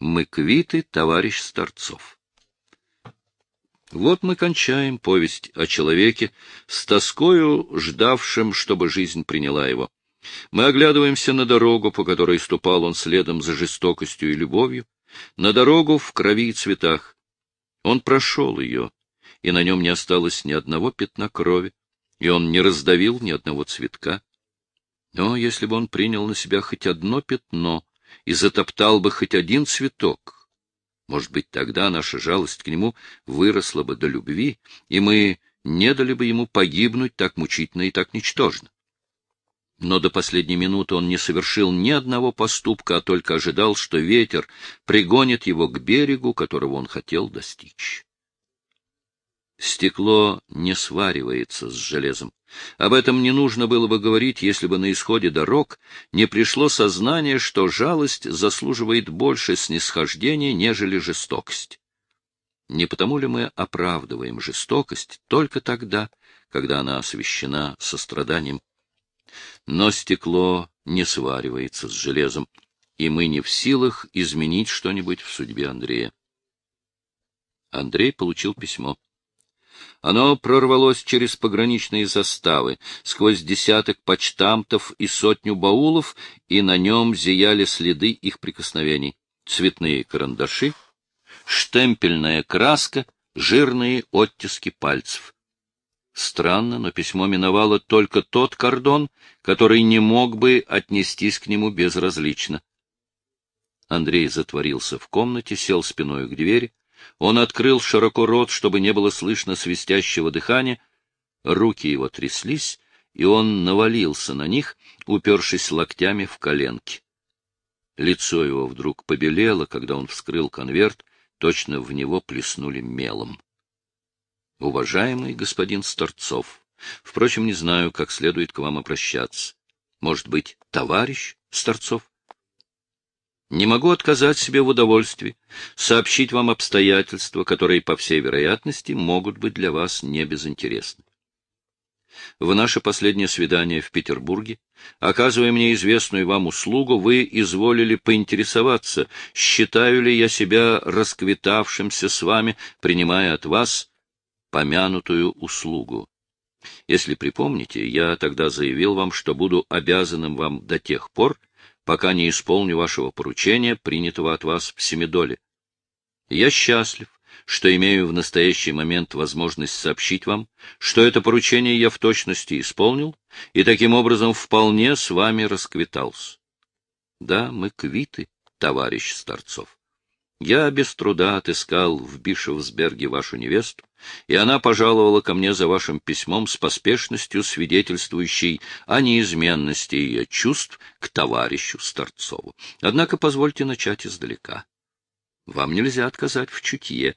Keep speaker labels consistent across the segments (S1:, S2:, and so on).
S1: Мы квиты, товарищ Старцов. Вот мы кончаем повесть о человеке, с тоскою ждавшим, чтобы жизнь приняла его. Мы оглядываемся на дорогу, по которой ступал он следом за жестокостью и любовью, на дорогу в крови и цветах. Он прошел ее, и на нем не осталось ни одного пятна крови, и он не раздавил ни одного цветка. Но если бы он принял на себя хоть одно пятно и затоптал бы хоть один цветок, может быть, тогда наша жалость к нему выросла бы до любви, и мы не дали бы ему погибнуть так мучительно и так ничтожно. Но до последней минуты он не совершил ни одного поступка, а только ожидал, что ветер пригонит его к берегу, которого он хотел достичь. Стекло не сваривается с железом. Об этом не нужно было бы говорить, если бы на исходе дорог не пришло сознание, что жалость заслуживает больше снисхождения, нежели жестокость. Не потому ли мы оправдываем жестокость только тогда, когда она освящена состраданием? Но стекло не сваривается с железом, и мы не в силах изменить что-нибудь в судьбе Андрея. Андрей получил письмо. Оно прорвалось через пограничные заставы, сквозь десяток почтамтов и сотню баулов, и на нем зияли следы их прикосновений. Цветные карандаши, штемпельная краска, жирные оттиски пальцев. Странно, но письмо миновало только тот кордон, который не мог бы отнестись к нему безразлично. Андрей затворился в комнате, сел спиной к двери, он открыл широко рот, чтобы не было слышно свистящего дыхания. Руки его тряслись, и он навалился на них, упершись локтями в коленки. Лицо его вдруг побелело, когда он вскрыл конверт, точно в него плеснули мелом. Уважаемый господин Старцов, впрочем, не знаю, как следует к вам обращаться. Может быть, товарищ Старцов? Не могу отказать себе в удовольствии сообщить вам обстоятельства, которые, по всей вероятности, могут быть для вас не безинтересны. В наше последнее свидание в Петербурге, оказывая мне известную вам услугу, вы изволили поинтересоваться, считаю ли я себя расквитавшимся с вами, принимая от вас помянутую услугу. Если припомните, я тогда заявил вам, что буду обязанным вам до тех пор, пока не исполню вашего поручения, принятого от вас в Семидоле. Я счастлив, что имею в настоящий момент возможность сообщить вам, что это поручение я в точности исполнил и таким образом вполне с вами расквитался. Да, мы квиты, товарищ Старцов. Я без труда отыскал в Бишевсберге вашу невесту, и она пожаловала ко мне за вашим письмом с поспешностью, свидетельствующей о неизменности ее чувств к товарищу Старцову. Однако позвольте начать издалека. Вам нельзя отказать в чутье.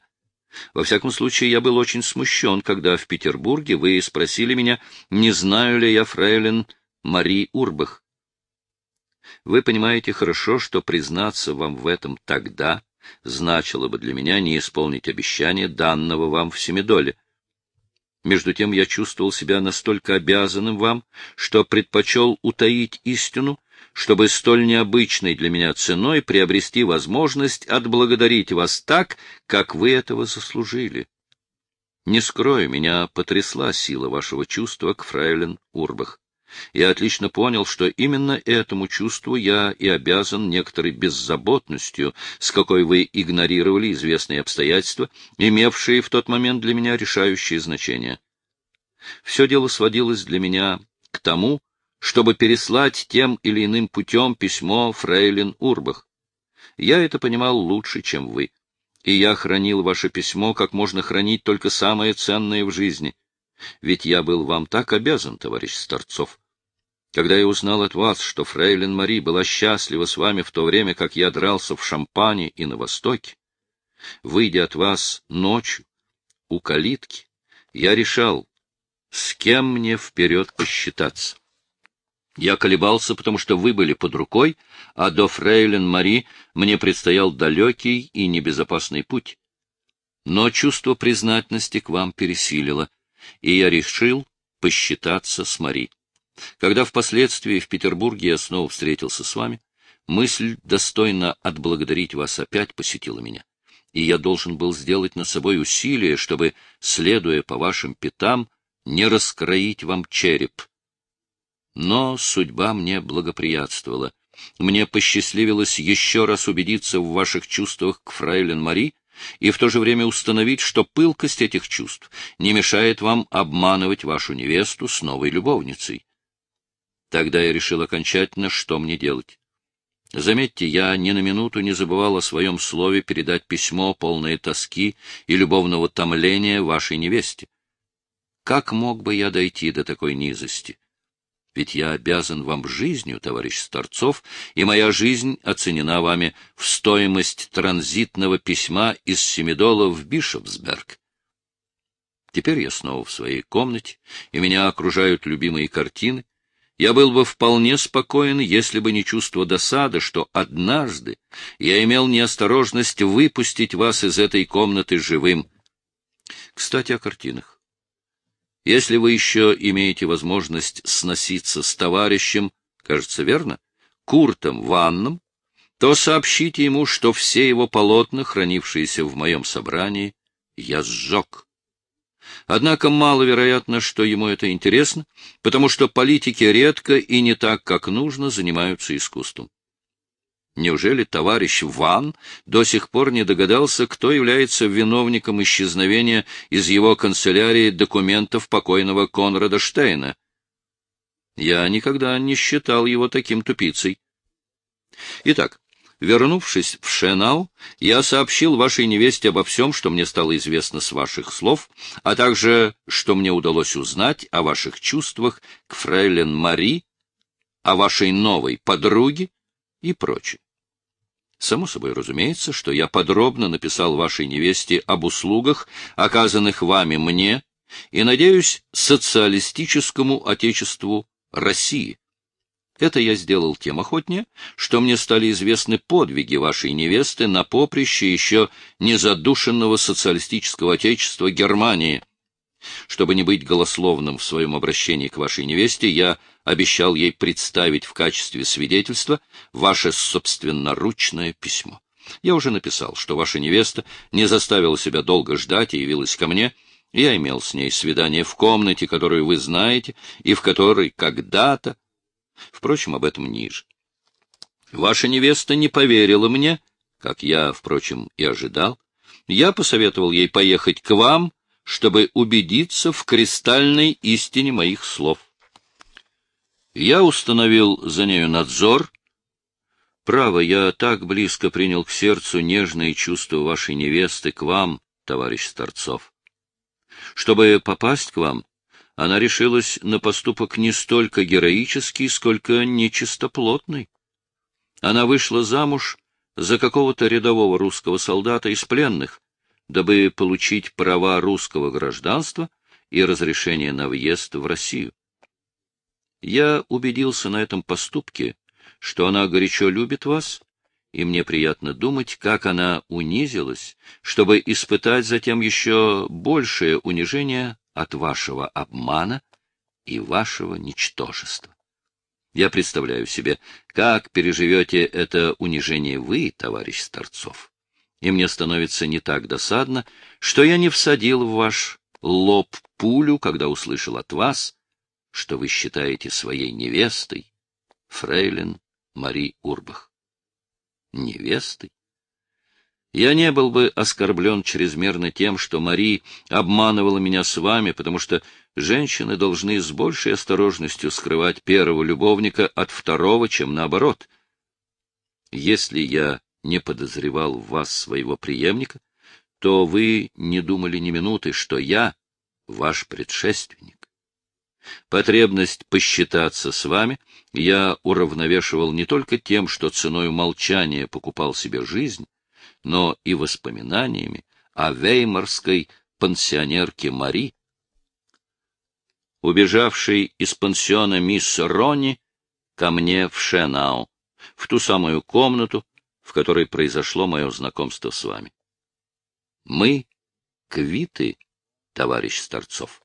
S1: Во всяком случае, я был очень смущен, когда в Петербурге вы спросили меня, не знаю ли я фрейлин Мари Урбах. Вы понимаете хорошо, что признаться вам в этом тогда значило бы для меня не исполнить обещание, данного вам в Семидоле. Между тем я чувствовал себя настолько обязанным вам, что предпочел утаить истину, чтобы столь необычной для меня ценой приобрести возможность отблагодарить вас так, как вы этого заслужили. Не скрою, меня потрясла сила вашего чувства к фрейлин Урбах. Я отлично понял, что именно этому чувству я и обязан некоторой беззаботностью, с какой вы игнорировали известные обстоятельства, имевшие в тот момент для меня решающее значение. Все дело сводилось для меня к тому, чтобы переслать тем или иным путем письмо Фрейлин Урбах. Я это понимал лучше, чем вы, и я хранил ваше письмо, как можно хранить только самое ценное в жизни — ведь я был вам так обязан, товарищ Старцов. Когда я узнал от вас, что фрейлин Мари была счастлива с вами в то время, как я дрался в Шампане и на Востоке, выйдя от вас ночью у калитки, я решал, с кем мне вперед посчитаться. Я колебался, потому что вы были под рукой, а до фрейлин Мари мне предстоял далекий и небезопасный путь. Но чувство признательности к вам пересилило, и я решил посчитаться с Мари. Когда впоследствии в Петербурге я снова встретился с вами, мысль достойно отблагодарить вас опять посетила меня, и я должен был сделать над собой усилие, чтобы, следуя по вашим пятам, не раскроить вам череп. Но судьба мне благоприятствовала. Мне посчастливилось еще раз убедиться в ваших чувствах к фрейлин Мари и в то же время установить, что пылкость этих чувств не мешает вам обманывать вашу невесту с новой любовницей. Тогда я решил окончательно, что мне делать. Заметьте, я ни на минуту не забывал о своем слове передать письмо, полное тоски и любовного томления вашей невесте. Как мог бы я дойти до такой низости? Ведь я обязан вам жизнью, товарищ Старцов, и моя жизнь оценена вами в стоимость транзитного письма из Семидола в Бишопсберг. Теперь я снова в своей комнате, и меня окружают любимые картины, я был бы вполне спокоен, если бы не чувство досады, что однажды я имел неосторожность выпустить вас из этой комнаты живым. Кстати, о картинах. Если вы еще имеете возможность сноситься с товарищем, кажется, верно, Куртом Ванном, то сообщите ему, что все его полотна, хранившиеся в моем собрании, я сжег. Однако маловероятно, что ему это интересно, потому что политики редко и не так, как нужно, занимаются искусством. Неужели товарищ Ван до сих пор не догадался, кто является виновником исчезновения из его канцелярии документов покойного Конрада Штейна? Я никогда не считал его таким тупицей. Итак, Вернувшись в Шенау, я сообщил вашей невесте обо всем, что мне стало известно с ваших слов, а также, что мне удалось узнать о ваших чувствах к фрейлен Мари, о вашей новой подруге и прочее. Само собой разумеется, что я подробно написал вашей невесте об услугах, оказанных вами мне, и, надеюсь, социалистическому отечеству России. Это я сделал тем охотнее, что мне стали известны подвиги вашей невесты на поприще еще незадушенного социалистического отечества Германии. Чтобы не быть голословным в своем обращении к вашей невесте, я обещал ей представить в качестве свидетельства ваше собственноручное письмо. Я уже написал, что ваша невеста не заставила себя долго ждать и явилась ко мне. Я имел с ней свидание в комнате, которую вы знаете, и в которой когда-то Впрочем, об этом ниже. Ваша невеста не поверила мне, как я, впрочем, и ожидал. Я посоветовал ей поехать к вам, чтобы убедиться в кристальной истине моих слов. Я установил за нею надзор. Право, я так близко принял к сердцу нежные чувства вашей невесты к вам, товарищ Старцов. Чтобы попасть к вам, она решилась на поступок не столько героический, сколько нечистоплотный. Она вышла замуж за какого-то рядового русского солдата из пленных, дабы получить права русского гражданства и разрешение на въезд в Россию. Я убедился на этом поступке, что она горячо любит вас, и мне приятно думать, как она унизилась, чтобы испытать затем еще большее унижение от вашего обмана и вашего ничтожества. Я представляю себе, как переживете это унижение вы, товарищ Старцов. И мне становится не так досадно, что я не всадил в ваш лоб пулю, когда услышал от вас, что вы считаете своей невестой фрейлин Мари Урбах. Невестой? Я не был бы оскорблен чрезмерно тем, что Мари обманывала меня с вами, потому что женщины должны с большей осторожностью скрывать первого любовника от второго, чем наоборот. Если я не подозревал в вас своего преемника, то вы не думали ни минуты, что я ваш предшественник. Потребность посчитаться с вами я уравновешивал не только тем, что ценой молчания покупал себе жизнь, но и воспоминаниями о веймарской пансионерке Мари, убежавшей из пансиона мисс Ронни ко мне в Шенау, в ту самую комнату, в которой произошло мое знакомство с вами. Мы квиты, товарищ Старцов.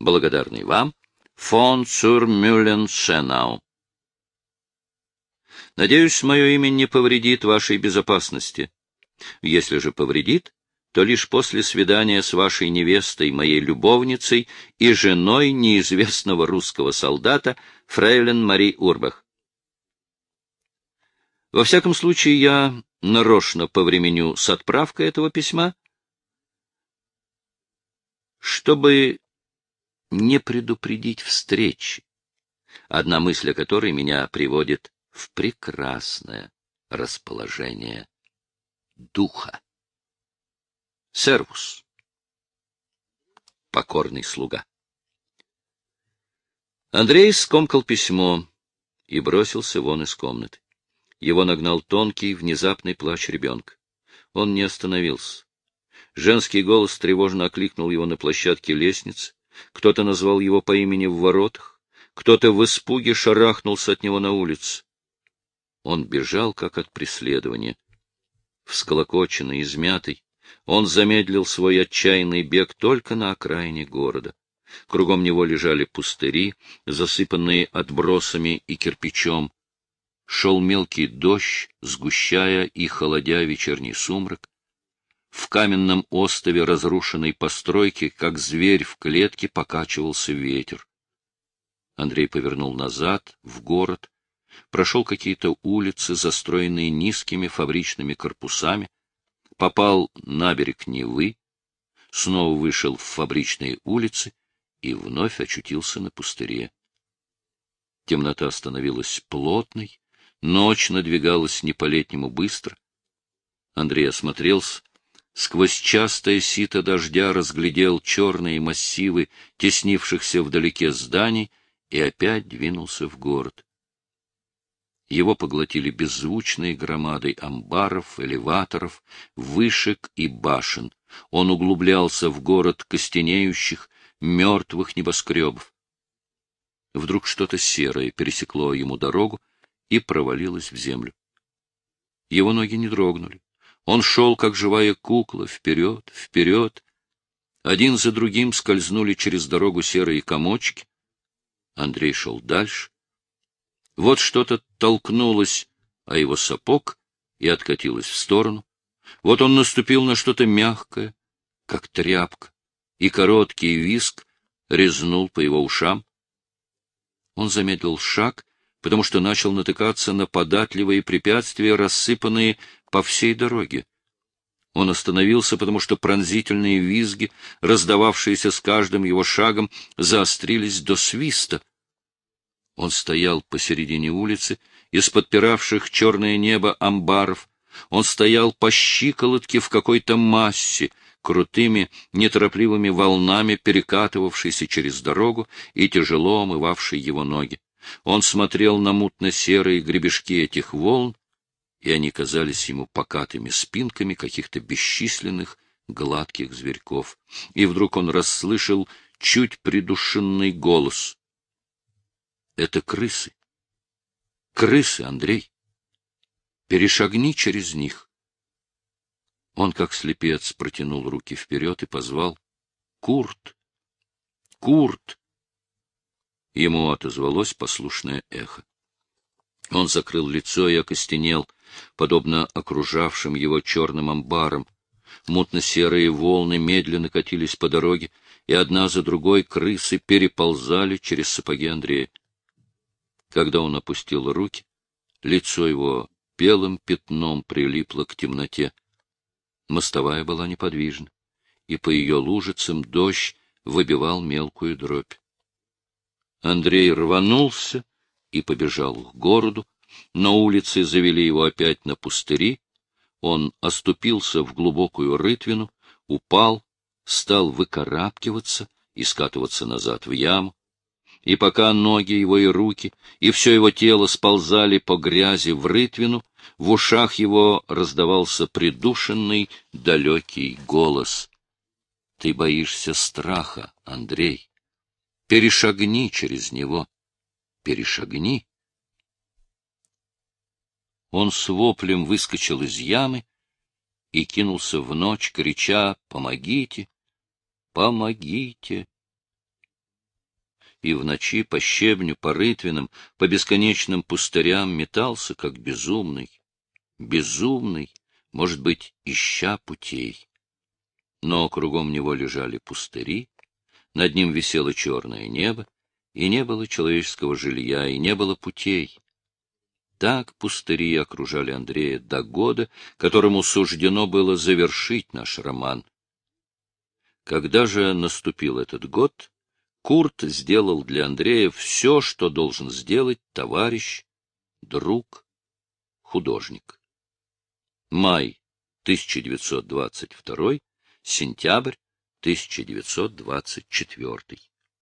S1: Благодарный вам, фон Цюрмюлен Шенау. Надеюсь, мое имя не повредит вашей безопасности. Если же повредит, то лишь после свидания с вашей невестой, моей любовницей и женой неизвестного русского солдата Фрейлен Мари Урбах. Во всяком случае, я нарочно повременю с отправкой этого письма, чтобы не предупредить встречи, одна мысль о которой меня приводит в прекрасное расположение духа. Сервус. Покорный слуга. Андрей скомкал письмо и бросился вон из комнаты. Его нагнал тонкий, внезапный плач ребенка. Он не остановился. Женский голос тревожно окликнул его на площадке лестницы. Кто-то назвал его по имени в воротах. Кто-то в испуге шарахнулся от него на улице. Он бежал, как от преследования. Всколокоченный, измятый, он замедлил свой отчаянный бег только на окраине города. Кругом него лежали пустыри, засыпанные отбросами и кирпичом. Шел мелкий дождь, сгущая и холодя вечерний сумрак. В каменном остове разрушенной постройки, как зверь в клетке, покачивался ветер. Андрей повернул назад, в город, прошел какие-то улицы, застроенные низкими фабричными корпусами, попал на берег Невы, снова вышел в фабричные улицы и вновь очутился на пустыре. Темнота становилась плотной, ночь надвигалась не по-летнему быстро. Андрей осмотрелся, сквозь частое сито дождя разглядел черные массивы теснившихся вдалеке зданий и опять двинулся в город. Его поглотили беззвучные громады амбаров, элеваторов, вышек и башен. Он углублялся в город костенеющих, мертвых небоскребов. Вдруг что-то серое пересекло ему дорогу и провалилось в землю. Его ноги не дрогнули. Он шел, как живая кукла, вперед, вперед. Один за другим скользнули через дорогу серые комочки. Андрей шел дальше, вот что-то толкнулось, а его сапог и откатилось в сторону. Вот он наступил на что-то мягкое, как тряпка, и короткий виск резнул по его ушам. Он замедлил шаг, потому что начал натыкаться на податливые препятствия, рассыпанные по всей дороге. Он остановился, потому что пронзительные визги, раздававшиеся с каждым его шагом, заострились до свиста — он стоял посередине улицы, из подпиравших черное небо амбаров. Он стоял по щиколотке в какой-то массе, крутыми, неторопливыми волнами перекатывавшейся через дорогу и тяжело омывавшей его ноги. Он смотрел на мутно-серые гребешки этих волн, и они казались ему покатыми спинками каких-то бесчисленных гладких зверьков. И вдруг он расслышал чуть придушенный голос. Это крысы. Крысы, Андрей. Перешагни через них. Он, как слепец, протянул руки вперед и позвал. Курт! Курт! Ему отозвалось послушное эхо. Он закрыл лицо и окостенел, подобно окружавшим его черным амбарам. Мутно-серые волны медленно катились по дороге, и одна за другой крысы переползали через сапоги Андрея. Когда он опустил руки, лицо его белым пятном прилипло к темноте. Мостовая была неподвижна, и по ее лужицам дождь выбивал мелкую дробь. Андрей рванулся и побежал к городу, но улицы завели его опять на пустыри, он оступился в глубокую рытвину, упал, стал выкарабкиваться и скатываться назад в яму и пока ноги его и руки, и все его тело сползали по грязи в рытвину, в ушах его раздавался придушенный, далекий голос. — Ты боишься страха, Андрей. Перешагни через него. Перешагни. Он с воплем выскочил из ямы и кинулся в ночь, крича «Помогите! Помогите!» И в ночи по щебню, по рытвинам, по бесконечным пустырям метался, как безумный. Безумный, может быть, ища путей. Но кругом него лежали пустыри, над ним висело черное небо, и не было человеческого жилья, и не было путей. Так пустыри окружали Андрея до года, которому суждено было завершить наш роман. Когда же наступил этот год, Курт сделал для Андрея все, что должен сделать товарищ, друг, художник. Май 1922, сентябрь 1924.